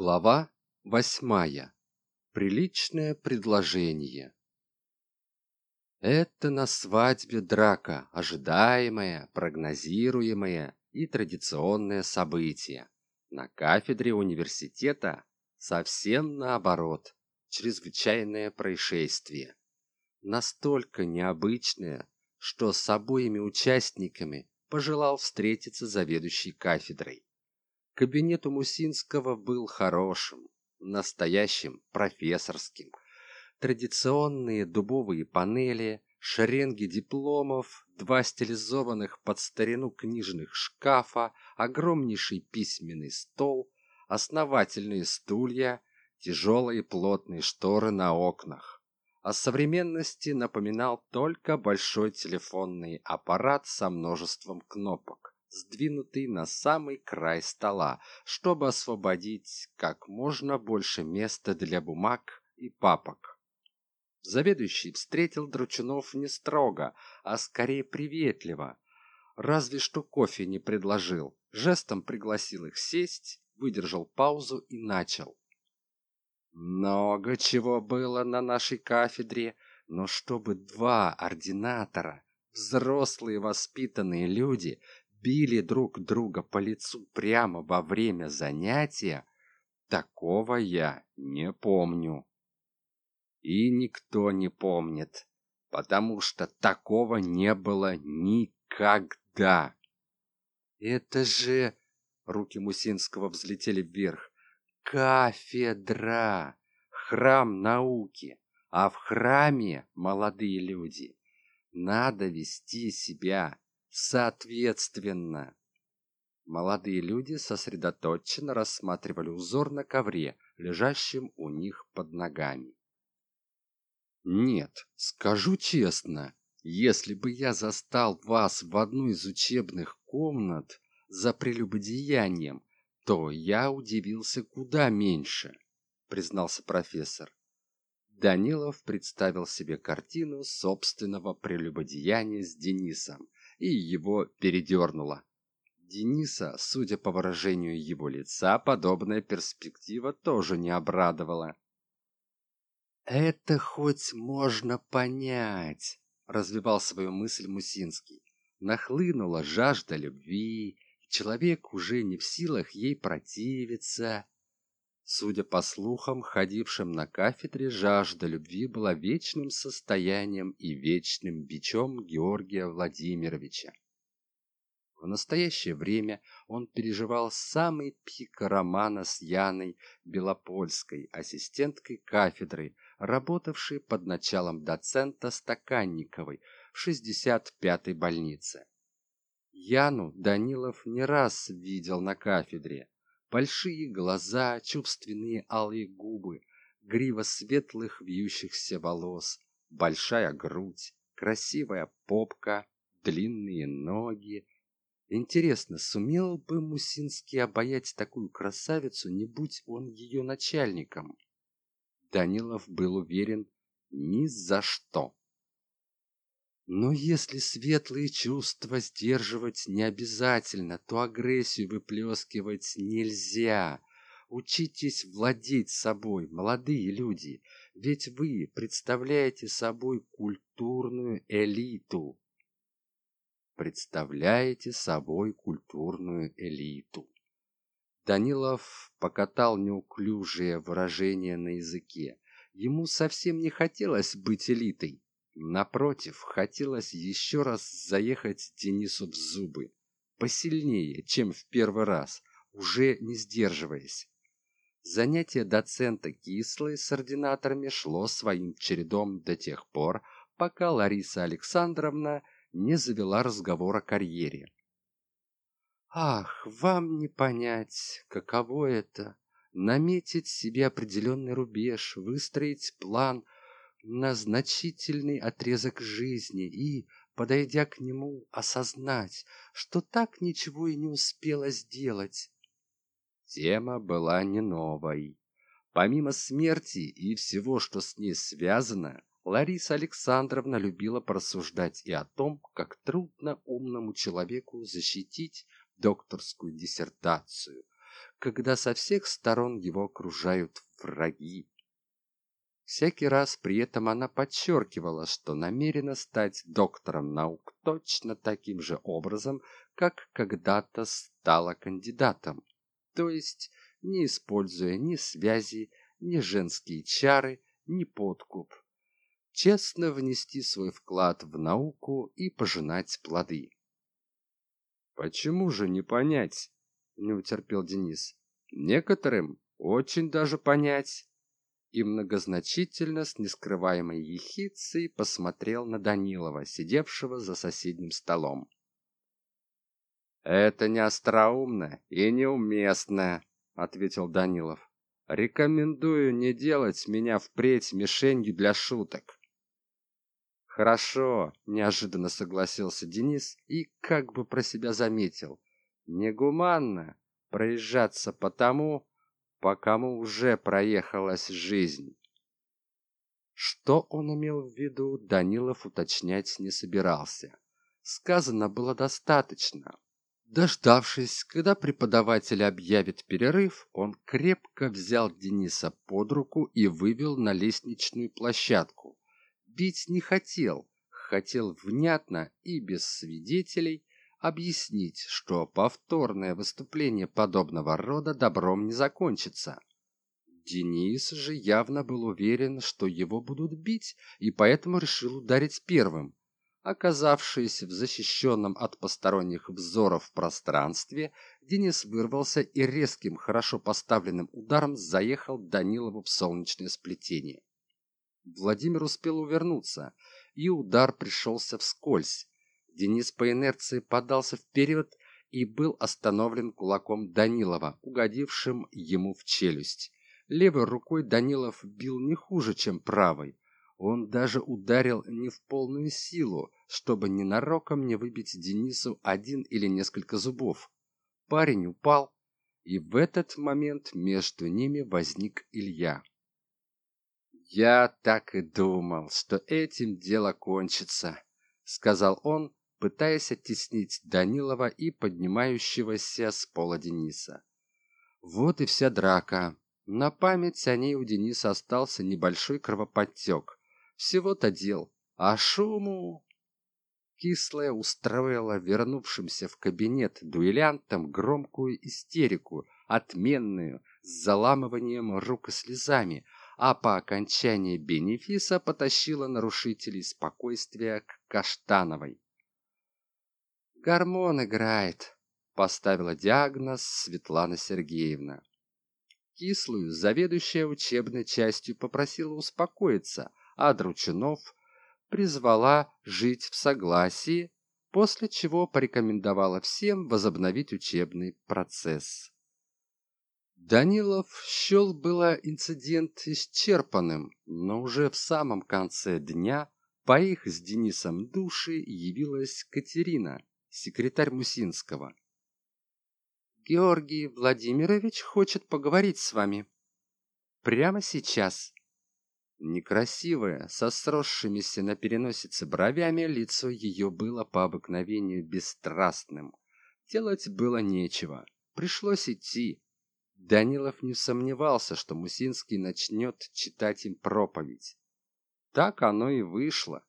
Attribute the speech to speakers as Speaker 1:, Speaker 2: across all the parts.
Speaker 1: Глава восьмая. Приличное предложение. Это на свадьбе драка, ожидаемое, прогнозируемое и традиционное событие. На кафедре университета совсем наоборот, чрезвычайное происшествие. Настолько необычное, что с обоими участниками пожелал встретиться заведующий кафедрой. Кабинет у Мусинского был хорошим, настоящим, профессорским. Традиционные дубовые панели, шеренги дипломов, два стилизованных под старину книжных шкафа, огромнейший письменный стол, основательные стулья, тяжелые плотные шторы на окнах. О современности напоминал только большой телефонный аппарат со множеством кнопок сдвинутый на самый край стола, чтобы освободить как можно больше места для бумаг и папок. Заведующий встретил Дручунов не строго, а скорее приветливо. Разве что кофе не предложил. Жестом пригласил их сесть, выдержал паузу и начал. Много чего было на нашей кафедре, но чтобы два ординатора, взрослые воспитанные люди, били друг друга по лицу прямо во время занятия, такого я не помню. И никто не помнит, потому что такого не было никогда. Это же... Руки Мусинского взлетели вверх. Кафедра! Храм науки! А в храме молодые люди. Надо вести себя Соответственно, молодые люди сосредоточенно рассматривали узор на ковре, лежащем у них под ногами. Нет, скажу честно, если бы я застал вас в одну из учебных комнат за прелюбодеянием, то я удивился куда меньше, признался профессор. Данилов представил себе картину собственного прелюбодеяния с Денисом и его передернуло. Дениса, судя по выражению его лица, подобная перспектива тоже не обрадовала. «Это хоть можно понять», — развивал свою мысль Мусинский. Нахлынула жажда любви, человек уже не в силах ей противиться. Судя по слухам, ходившим на кафедре, жажда любви была вечным состоянием и вечным бичом Георгия Владимировича. В настоящее время он переживал самый пик романа с Яной Белопольской, ассистенткой кафедры, работавшей под началом доцента Стаканниковой в 65-й больнице. Яну Данилов не раз видел на кафедре большие глаза, чувственные алые губы, грива светлых вьющихся волос, большая грудь, красивая попка, длинные ноги. Интересно, сумел бы Мусинский обаять такую красавицу, не будь он ее начальником? Данилов был уверен ни за что. Но если светлые чувства сдерживать не обязательно, то агрессию выплескивать нельзя. Учитесь владеть собой, молодые люди, ведь вы представляете собой культурную элиту. Представляете собой культурную элиту. Данилов покатал неуклюжее выражение на языке. Ему совсем не хотелось быть элитой Напротив, хотелось еще раз заехать Денису в зубы. Посильнее, чем в первый раз, уже не сдерживаясь. Занятие доцента Кислой с ординаторами шло своим чередом до тех пор, пока Лариса Александровна не завела разговор о карьере. «Ах, вам не понять, каково это — наметить себе определенный рубеж, выстроить план — на значительный отрезок жизни и, подойдя к нему, осознать, что так ничего и не успела сделать. Тема была не новой. Помимо смерти и всего, что с ней связано, Лариса Александровна любила порассуждать и о том, как трудно умному человеку защитить докторскую диссертацию, когда со всех сторон его окружают враги. Всякий раз при этом она подчеркивала, что намерена стать доктором наук точно таким же образом, как когда-то стала кандидатом, то есть не используя ни связи, ни женские чары, ни подкуп. Честно внести свой вклад в науку и пожинать плоды. «Почему же не понять?» – не утерпел Денис. «Некоторым очень даже понять». И многозначительно с нескрываемой ехицей посмотрел на Данилова, сидевшего за соседним столом. «Это не остроумно и неуместно», — ответил Данилов. «Рекомендую не делать меня впредь мишенью для шуток». «Хорошо», — неожиданно согласился Денис и как бы про себя заметил. «Негуманно проезжаться по тому, по кому уже проехалась жизнь». Что он имел в виду, Данилов уточнять не собирался. Сказано было достаточно. Дождавшись, когда преподаватель объявит перерыв, он крепко взял Дениса под руку и вывел на лестничную площадку. Бить не хотел, хотел внятно и без свидетелей объяснить, что повторное выступление подобного рода добром не закончится. Денис же явно был уверен, что его будут бить, и поэтому решил ударить первым. Оказавшись в защищенном от посторонних взоров пространстве, Денис вырвался и резким, хорошо поставленным ударом заехал Данилову в солнечное сплетение. Владимир успел увернуться, и удар пришелся вскользь. Денис по инерции подался вперед и был остановлен кулаком Данилова, угодившим ему в челюсть. Левой рукой Данилов бил не хуже, чем правой, он даже ударил не в полную силу, чтобы ненароком не выбить Денису один или несколько зубов. Парень упал, и в этот момент между ними возник Илья. «Я так и думал, что этим дело кончится», — сказал он, пытаясь оттеснить Данилова и поднимающегося с пола Дениса. Вот и вся драка. На память о ней у Дениса остался небольшой кровоподтек всего-то дел а шуму кислая устроила вернувшимся в кабинет дуэлянтам громкую истерику отменную с заламыванием рук и слезами а по окончании бенефиса потащила нарушителей спокойствия к каштановой гормон играет поставила диагноз светлана сергеевна кислую заведующая учебной частью попросила успокоиться а Дручунов призвала жить в согласии, после чего порекомендовала всем возобновить учебный процесс. Данилов счел было инцидент исчерпанным, но уже в самом конце дня по их с Денисом души явилась Катерина, секретарь Мусинского. «Георгий Владимирович хочет поговорить с вами. Прямо сейчас», Некрасивое, со сросшимися на переносице бровями, лицо ее было по обыкновению бесстрастным. Делать было нечего. Пришлось идти. Данилов не сомневался, что Мусинский начнет читать им проповедь. Так оно и вышло.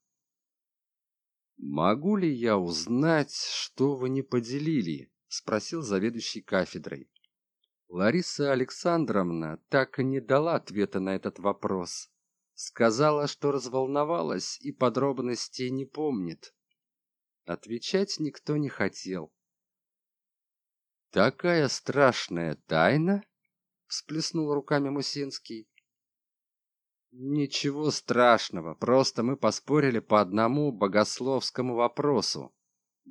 Speaker 1: «Могу ли я узнать, что вы не поделили?» — спросил заведующий кафедрой. Лариса Александровна так и не дала ответа на этот вопрос. Сказала, что разволновалась и подробностей не помнит. Отвечать никто не хотел. «Такая страшная тайна?» — всплеснул руками Мусинский. «Ничего страшного, просто мы поспорили по одному богословскому вопросу.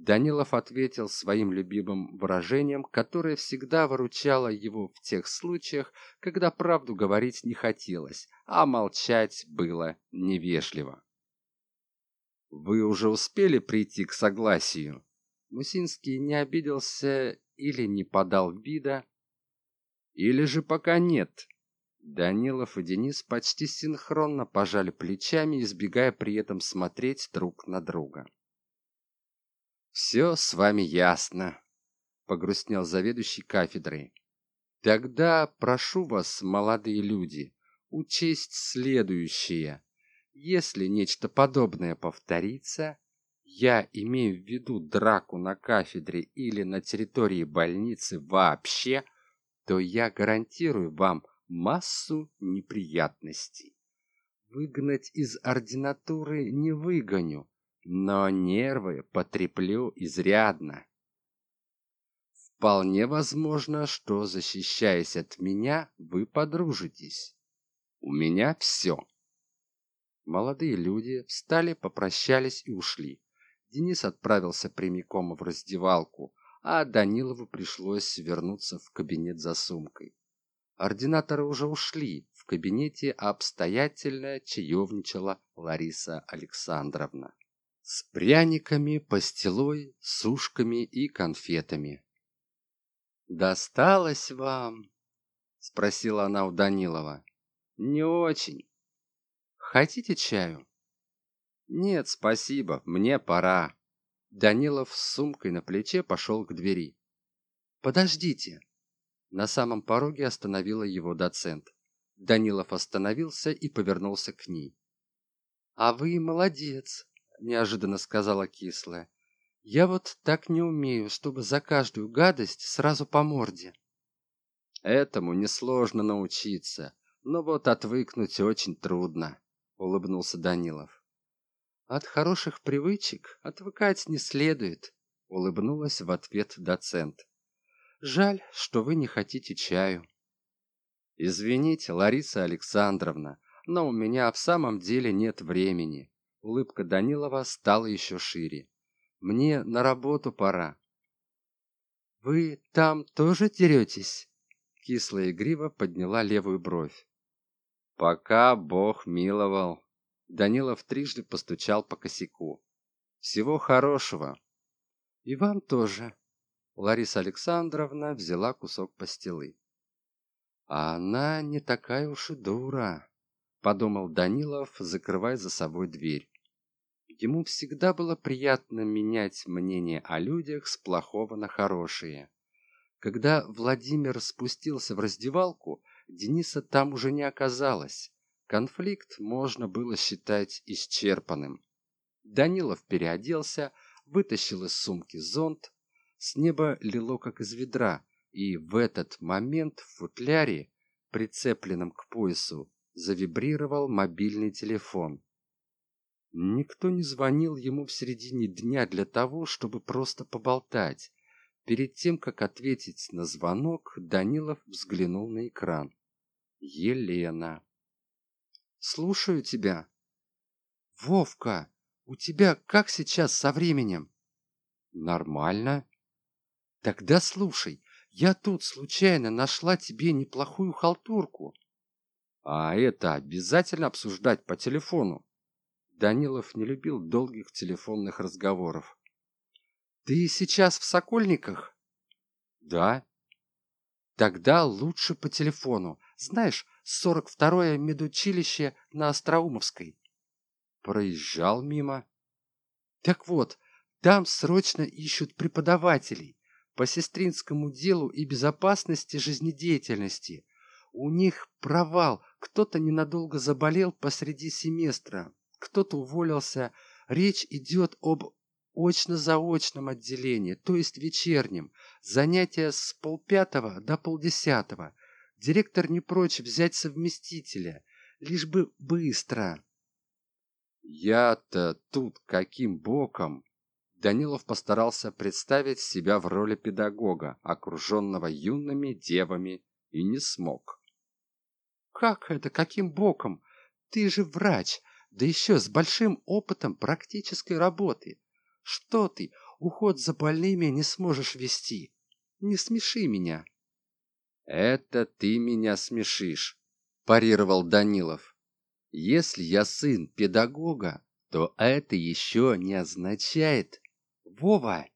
Speaker 1: Данилов ответил своим любимым выражением, которое всегда выручало его в тех случаях, когда правду говорить не хотелось, а молчать было невежливо. «Вы уже успели прийти к согласию?» Мусинский не обиделся или не подал вида, или же пока нет. Данилов и Денис почти синхронно пожали плечами, избегая при этом смотреть друг на друга. Все с вами ясно погрустнел заведующий кафедрой. Тогда прошу вас молодые люди учесть следующее. Если нечто подобное повторится я имею в виду драку на кафедре или на территории больницы вообще то я гарантирую вам массу неприятностей. Выгнать из ординатуры не выгоню но нервы потреплю изрядно. Вполне возможно что защищаясь от меня вы подружитесь. У меня все молодые люди встали попрощались и ушли. Денис отправился прямиком в раздевалку а данилову пришлось вернуться в кабинет за сумкой ординаторы уже ушли в кабинете обстоятельно чаевничала лариса александровна. С пряниками пастилой сушками и конфетами. Досталось вам спросила она у данилова. Не очень. Хотите чаю? Нет спасибо мне пора данилов с сумкой на плече пошел к двери. Подождите на самом пороге остановила его доцент. Данилов остановился и повернулся к ней а вы молодец неожиданно сказала кислая я вот так не умею чтобы за каждую гадость сразу по морде этому несложно научиться но вот отвыкнуть очень трудно улыбнулся данилов от хороших привычек отвыкать не следует улыбнулась в ответ доцент жаль что вы не хотите чаю. Извините лариса александровна но у меня в самом деле нет времени. Улыбка данилова стала еще шире. Мне на работу пора. Вы там тоже деретесь? Кисло игриво подняла левую бровь. Пока бог миловал. Данилов трижды постучал по косяку. Всего хорошего. И вам тоже лариса александровна взяла кусок пастилы а она не такая уж и дура подумал данилов закрывая за собой дверь ему всегда было приятно менять мнение о людях с плохого на хорошее когда владимир спустился в раздевалку Дениса там уже не оказалось. Конфликт можно было считать исчерпанным. Данилов переоделся, вытащил из сумки зонт. С неба лило как из ведра, и в этот момент в футляре, прицепленном к поясу, завибрировал мобильный телефон. Никто не звонил ему в середине дня для того, чтобы просто поболтать. Перед тем, как ответить на звонок, Данилов взглянул на экран. Елена. Слушаю тебя. Вовка, у тебя как сейчас со временем? Нормально. Тогда слушай, я тут случайно нашла тебе неплохую халтурку. А это обязательно обсуждать по телефону. Данилов не любил долгих телефонных разговоров. Ты сейчас в Сокольниках? Да. Тогда лучше по телефону. Знаешь, 42-е медучилище на Остроумовской. Проезжал мимо. Так вот, там срочно ищут преподавателей по сестринскому делу и безопасности жизнедеятельности. У них провал, кто-то ненадолго заболел посреди семестра, кто-то уволился. Речь идет об очно-заочном отделении, то есть вечернем, занятия с полпятого до полдесятого. Директор не прочь взять совместителя, лишь бы быстро. Я-то тут каким боком? Данилов постарался представить себя в роли педагога, окруженного юными девами, и не смог. Как это, каким боком? Ты же врач, да еще с большим опытом практической работы. Что ты уход за больными не сможешь вести? Не смеши меня это ты меня смешишь парировал данилов. Если я сын педагога то это еще не означает вова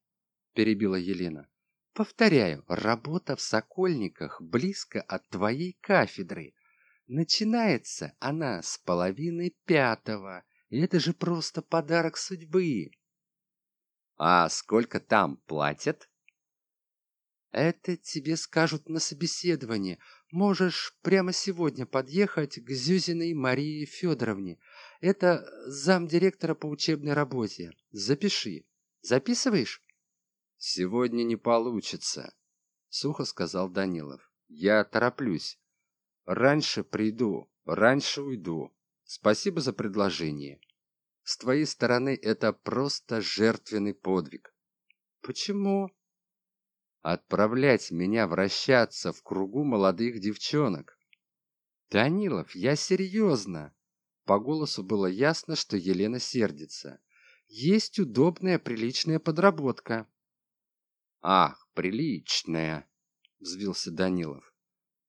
Speaker 1: перебила елена повторяю работа в сокольниках близко от твоей кафедры. Начинается она с половины пятого и это же просто подарок судьбы. А сколько там платят? Это тебе скажут на собеседовании можешь прямо сегодня подъехать к зюзиной марии федоровне. Это замдиректора по учебной работе. Запиши записываешь? Сегодня не получится сухо сказал данилов. Я тороплюсь. Раньше приду раньше уйду. Спасибо за предложение. С твоей стороны это просто жертвенный подвиг. Почему? Отправлять меня вращаться в кругу молодых девчонок. Данилов, я серьезно. По голосу было ясно, что Елена сердится. Есть удобная, приличная подработка. Ах, приличная, взвился Данилов.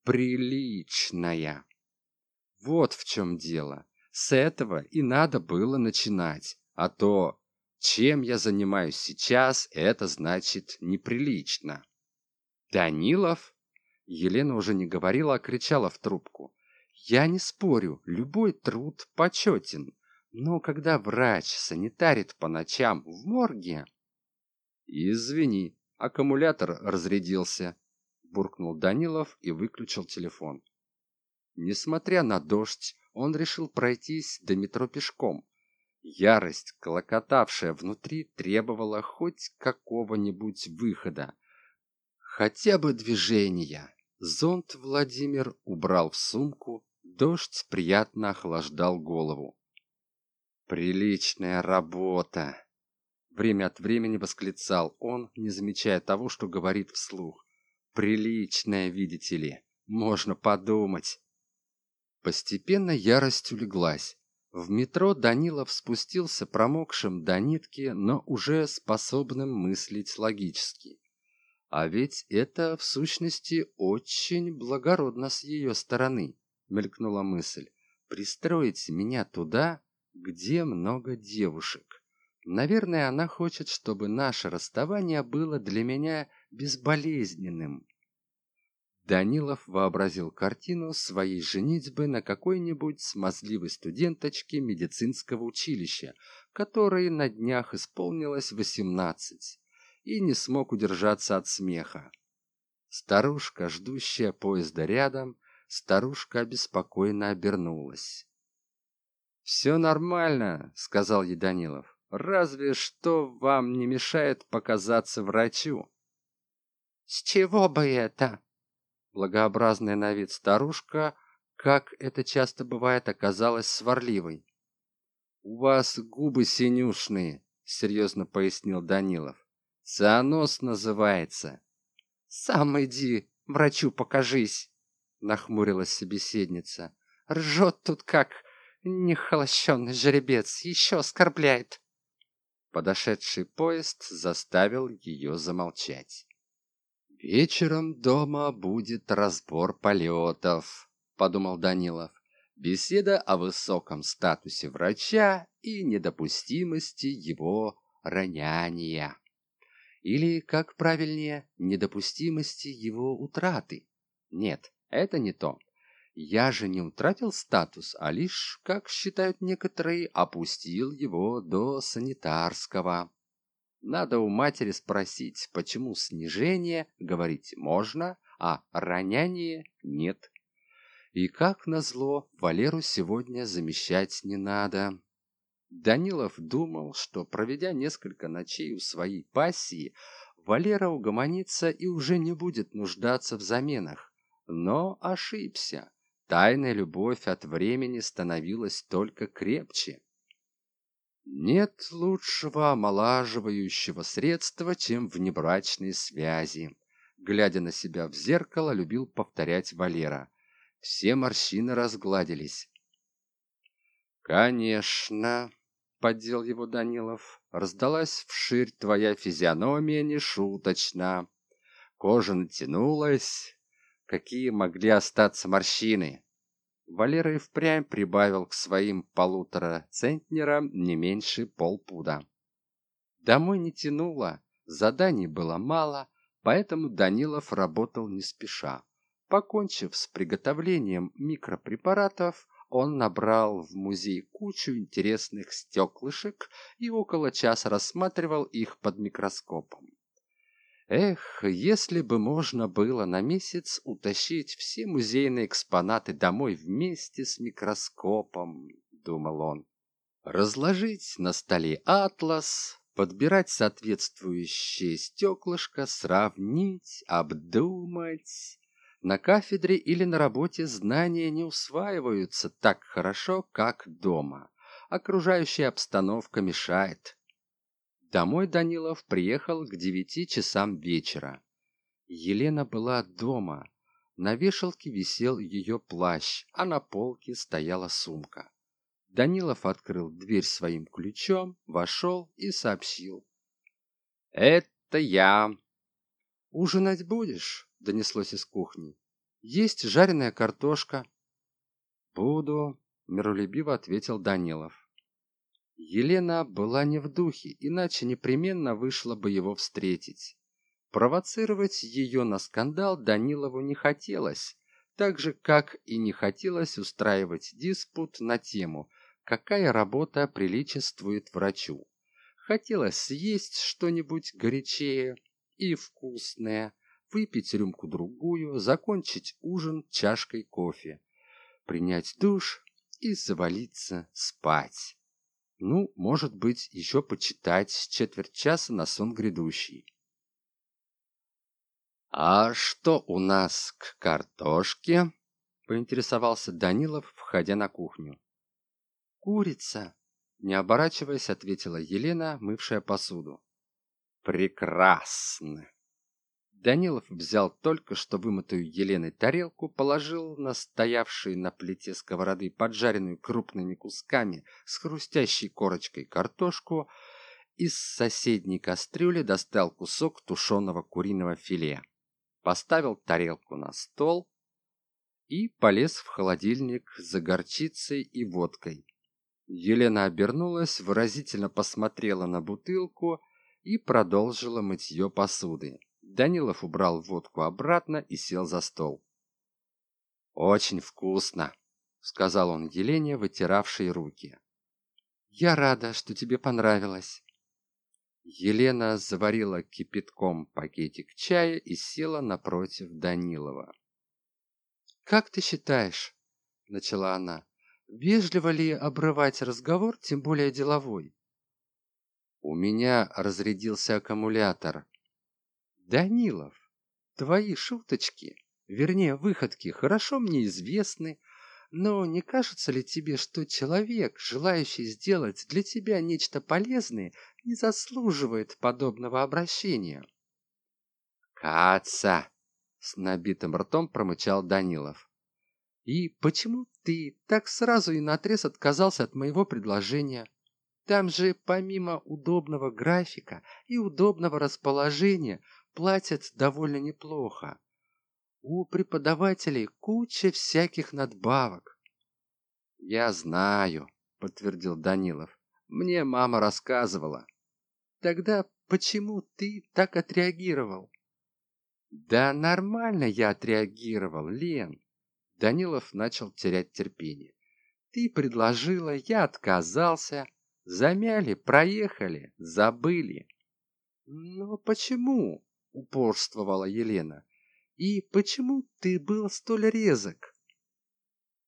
Speaker 1: Приличная. Вот в чем дело. С этого и надо было начинать. А то чем я занимаюсь сейчас, это значит неприлично. Данилов? Елена уже не говорила, а кричала в трубку. Я не спорю, любой труд почетен. Но когда врач санитарит по ночам в морге... Извини, аккумулятор разрядился, буркнул Данилов и выключил телефон. Несмотря на дождь, он решил пройтись до метро пешком, Ярость, клокотавшая внутри, требовала хоть какого-нибудь выхода. Хотя бы движения. Зонт Владимир убрал в сумку, дождь приятно охлаждал голову. «Приличная работа!» Время от времени восклицал он, не замечая того, что говорит вслух. «Приличная, видите ли, можно подумать!» Постепенно ярость улеглась. В метро Данилов спустился промокшим до нитки, но уже способным мыслить логически. А ведь это, в сущности, очень благородно с ее стороны, мелькнула мысль. Пристроить меня туда, где много девушек. Наверное, она хочет, чтобы наше расставание было для меня безболезненным. Данилов вообразил картину своей женитьбы на какой-нибудь смазливой студенточке медицинского училища, которой на днях исполнилось восемнадцать, и не смог удержаться от смеха. Старушка, ждущая поезда рядом, старушка обеспокоенно обернулась. «Все нормально», — сказал ей Данилов. «Разве что вам не мешает показаться врачу».
Speaker 2: «С чего бы это?»
Speaker 1: Благообразная на вид старушка, как это часто бывает, оказалась сварливой. «У вас губы синюшные», — серьезно пояснил Данилов. «Цианоз называется».
Speaker 2: «Сам иди, врачу покажись», — нахмурилась собеседница. «Ржет тут как нехолощенный жеребец, еще оскорбляет».
Speaker 1: Подошедший поезд заставил ее замолчать. «Вечером дома будет разбор полетов», — подумал Данилов. Беседа о высоком статусе врача и недопустимости его роняния. Или, как правильнее, недопустимости его утраты. Нет, это не то. Я же не утратил статус, а лишь, как считают некоторые, опустил его до санитарского. Надо у матери спросить, почему снижение говорить можно, а роняние нет. И как назло, Валеру сегодня замещать не надо. Данилов думал, что, проведя несколько ночей у своей пассии, Валера угомонится и уже не будет нуждаться в заменах. Но ошибся. Тайная любовь от времени становилась только крепче. Нет лучшего омолаживающего средства, чем внебрачные связи. Глядя на себя в зеркало, любил повторять Валера. Все морщины разгладились. «Конечно», — поддел его Данилов, — «раздалась вширь твоя физиономия нешуточно. Кожа натянулась. Какие могли остаться морщины?» Валера и впрямь прибавил к своим полутора центнерам не меньше полпуда. Домой не тянуло, заданий было мало, поэтому Данилов работал не спеша. Покончив с приготовлением микропрепаратов, он набрал в музей кучу интересных стеклышек и около часа рассматривал их под микроскопом. Эх, если бы можно было на месяц утащить все музейные экспонаты домой вместе с микроскопом, думал он. Разложить на столе атлас, подбирать соответствующее стеклышко, сравнить, обдумать. На кафедре или на работе знания не усваиваются так хорошо, как дома. Окружающая обстановка мешает. Домой Данилов приехал к девяти часам вечера. Елена была дома. На вешалке висел ее плащ, а на полке стояла сумка. Данилов открыл дверь своим ключом, вошел и сообщил. «Это я!» «Ужинать будешь?» — донеслось из кухни. «Есть жареная картошка». «Буду», — миролюбиво ответил Данилов. Елена была не в духе, иначе непременно вышла бы его встретить. Провоцировать ее на скандал Данилову не хотелось, так же, как и не хотелось устраивать диспут на тему, какая работа приличествует врачу. Хотелось съесть что-нибудь горячее и вкусное, выпить рюмку-другую, закончить ужин чашкой кофе, принять душ и завалиться спать. Ну, может быть, еще почитать четверть часа на сон грядущий. «А что у нас к картошке?» — поинтересовался Данилов, входя на кухню. «Курица!» — не оборачиваясь, ответила Елена, мывшая посуду. «Прекрасно!» Данилов взял только что вымытую Еленой тарелку, положил на стоявшие на плите сковороды поджаренную крупными кусками с хрустящей корочкой картошку, из соседней кастрюли достал кусок тушеного куриного филе, поставил тарелку на стол и полез в холодильник за горчицей и водкой. Елена обернулась, выразительно посмотрела на бутылку и продолжила мытье посуды. Данилов убрал водку обратно и сел за стол. «Очень вкусно», — сказал он Елене, вытиравшей руки. «Я рада, что тебе понравилось». Елена заварила кипятком пакетик чая и села напротив Данилова. «Как ты считаешь?» — начала она. «Вежливо ли обрывать разговор, тем более деловой?» «У меня разрядился аккумулятор», Данилов, твои шуточки, вернее выходки, хорошо мне известны, но не кажется ли тебе, что человек, желающий сделать для тебя нечто полезное, не заслуживает подобного обращения? Каца! С набитым ртом промычал Данилов. И почему ты так сразу и наотрез отказался от моего предложения? Там же помимо удобного графика и удобного расположения платят довольно неплохо. У преподавателей куча всяких надбавок. Я знаю, подтвердил Данилов. Мне мама рассказывала. Тогда почему ты так отреагировал? Да нормально я отреагировал, Лен. Данилов начал терять терпение. Ты предложила, я отказался. Замяли, проехали, забыли. Но почему? Упорствовала Елена. «И почему ты был столь резок?»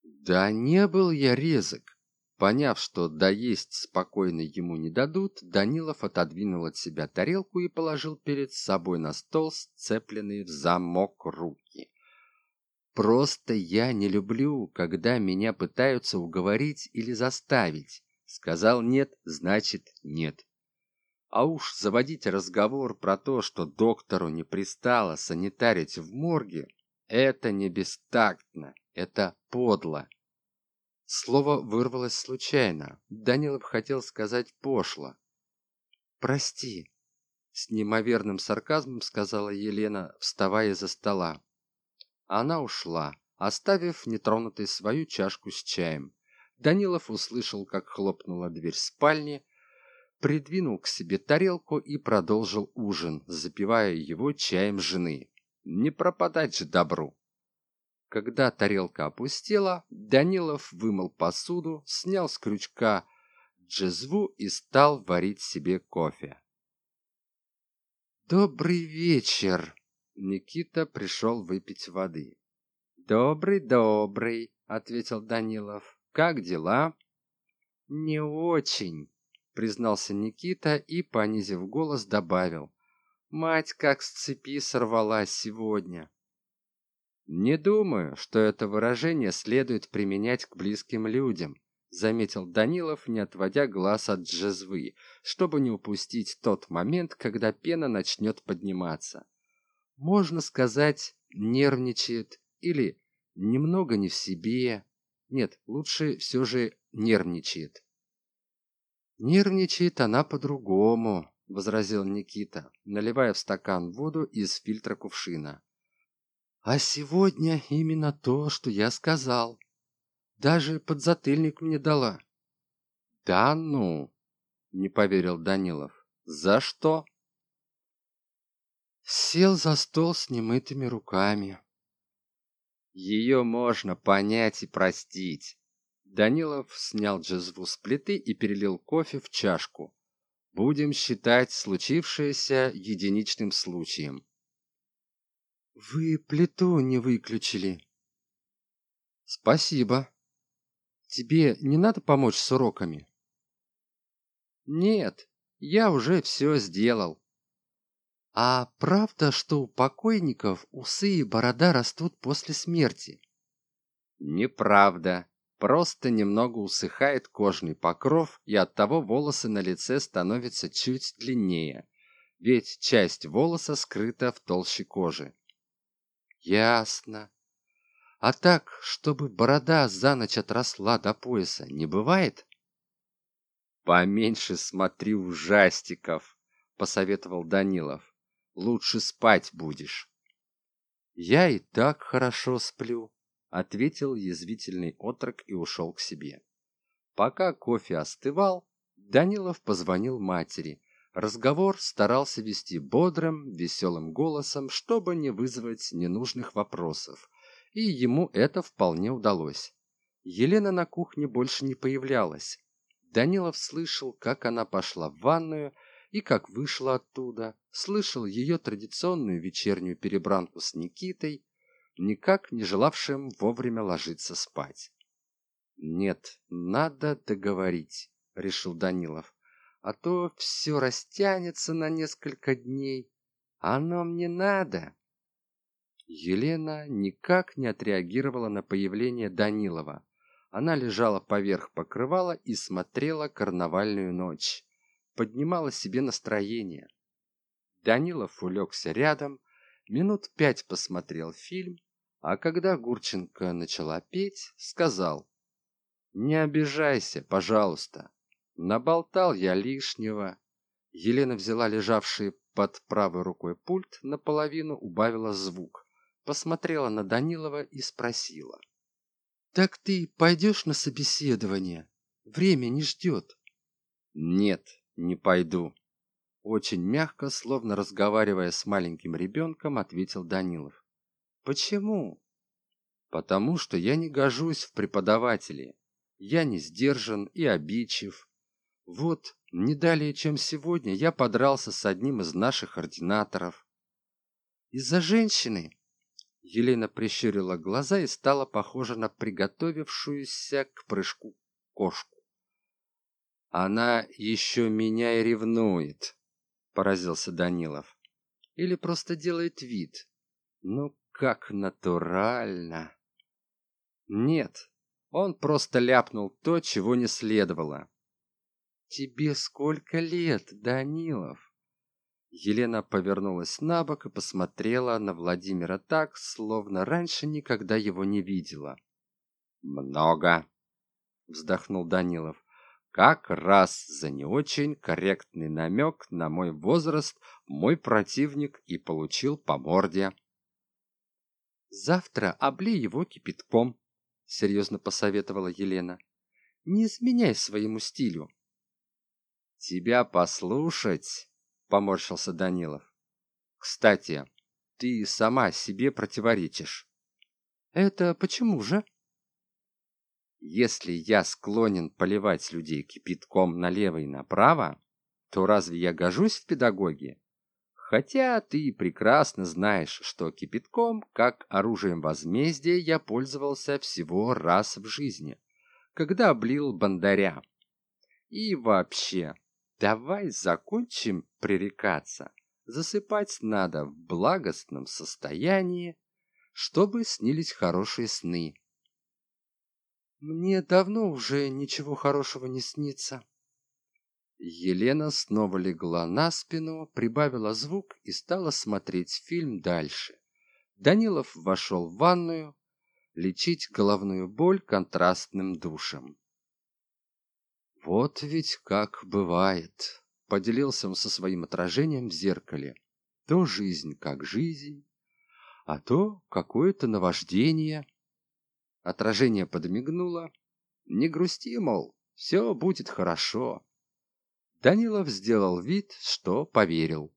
Speaker 1: «Да не был я резок». Поняв, что доесть спокойно ему не дадут, Данилов отодвинул от себя тарелку и положил перед собой на стол сцепленные в замок руки. «Просто я не люблю, когда меня пытаются уговорить или заставить. Сказал нет, значит нет. А уж заводить разговор про то, что доктору не пристало санитарить в морге, это не бестактно, это подло. Слово вырвалось случайно. Данилов хотел сказать пошло. «Прости», — с неимоверным сарказмом сказала Елена, вставая за стола. Она ушла, оставив нетронутой свою чашку с чаем. Данилов услышал, как хлопнула дверь спальни, придвинул к себе тарелку и продолжил ужин, запивая его чаем жены. Не пропадать же добру. Когда тарелка опустела, Данилов вымыл посуду, снял с крючка джезву и стал варить себе кофе. добрый вечер никита пришел выпить воды добрый добрый ответил данилов как дела не очень признался никита и понизив голос добавил мать как с цепи сорвалась сегодня не думаю что это выражение следует применять к близким людям заметил данилов не отводя глаз от джезвы чтобы не упустить тот момент когда пена начнет подниматься. Можно сказать нервничает или немного не в себе. Нет лучше все же нервничает нервничает она по-другому возразил никита наливая в стакан воду из фильтра кувшина. А сегодня именно то что я сказал. Даже подзатыльник мне дала да ну не поверил данилов. За что? Сел за стол с немытыми руками ее можно понять и простить данилов снял джезву с плиты и перелил кофе в чашку. Будем считать случившееся единичным случаем. Вы плиту не выключили. Спасибо. Тебе не надо помочь с уроками? Нет я уже все сделал. А правда что у покойников усы и борода растут после смерти? Неправда просто немного усыхает кожный покров и оттого волосы на лице становятся чуть длиннее. Ведь часть волоса скрыта в толще кожи. Ясно. А так чтобы борода за ночь отросла до пояса не бывает? Поменьше смотри ужастиков посоветовал данилов. Лучше спать будешь. Я и так хорошо сплю ответил язвительный отрок и ушел к себе. Пока кофе остывал данилов позвонил матери. Разговор старался вести бодрым веселым голосом чтобы не вызвать ненужных вопросов. И ему это вполне удалось. Елена на кухне больше не появлялась. Данилов слышал как она пошла в ванную и как вышла оттуда слышал ее традиционную вечернюю перебранку с никитой никак не желавшим вовремя ложиться спать. Нет надо договорить решил данилов. А то все растянется на несколько дней. Оно мне надо елена никак не отреагировала на появление данилова. Она лежала поверх покрывала и смотрела карнавальную ночь. Поднимала себе настроение. Данилов улегся рядом минут пять посмотрел фильм а когда гурченко начала петь сказал не обижайся пожалуйста. Наболтал я лишнего елена взяла лежавший под правой рукой пульт наполовину убавила звук посмотрела на данилова и спросила так ты пойдешь на собеседование? Время не ждет нет не пойду очень мягко словно разговаривая с маленьким ребенком ответил данилов почему? Потому что я не гожусь в преподаватели я не сдержан и обидчив. Вот не далее чем сегодня я подрался с одним из наших ординаторов. Из-за женщины? Елена прищурила глаза и стала похожа на приготовившуюся к прыжку кошку. Она еще меня и ревнует поразился данилов. Или просто делает вид. Ну как натурально. Нет он просто ляпнул то чего не следовало. Тебе сколько лет данилов? Елена повернулась на бок и посмотрела на владимира так словно раньше никогда его не видела. Много вздохнул данилов. Как раз за не очень корректный намек на мой возраст мой противник и получил по морде завтра облей его кипятком серьезно посоветовала елена не изменяй своему стилю тебя послушать поморщился данилов кстати ты сама себе противоречишь это почему же если я склонен поливать людей кипятком налево и направо то разве я гожусь в педагоге Хотя ты прекрасно знаешь, что кипятком, как оружием возмездия, я пользовался всего раз в жизни, когда облил бандаря. И вообще, давай закончим пререкаться. Засыпать надо в благостном состоянии, чтобы снились хорошие сны.
Speaker 2: Мне давно уже ничего хорошего не снится.
Speaker 1: Елена снова легла на спину, прибавила звук и стала смотреть фильм дальше. Данилов вошел в ванную, лечить головную боль контрастным душем. Вот ведь как бывает, поделился он со своим отражением в зеркале. То жизнь как жизнь, а то какое-то наваждение. Отражение подмигнуло. Не грусти, мол, все будет хорошо. Данилов сделал вид, что поверил.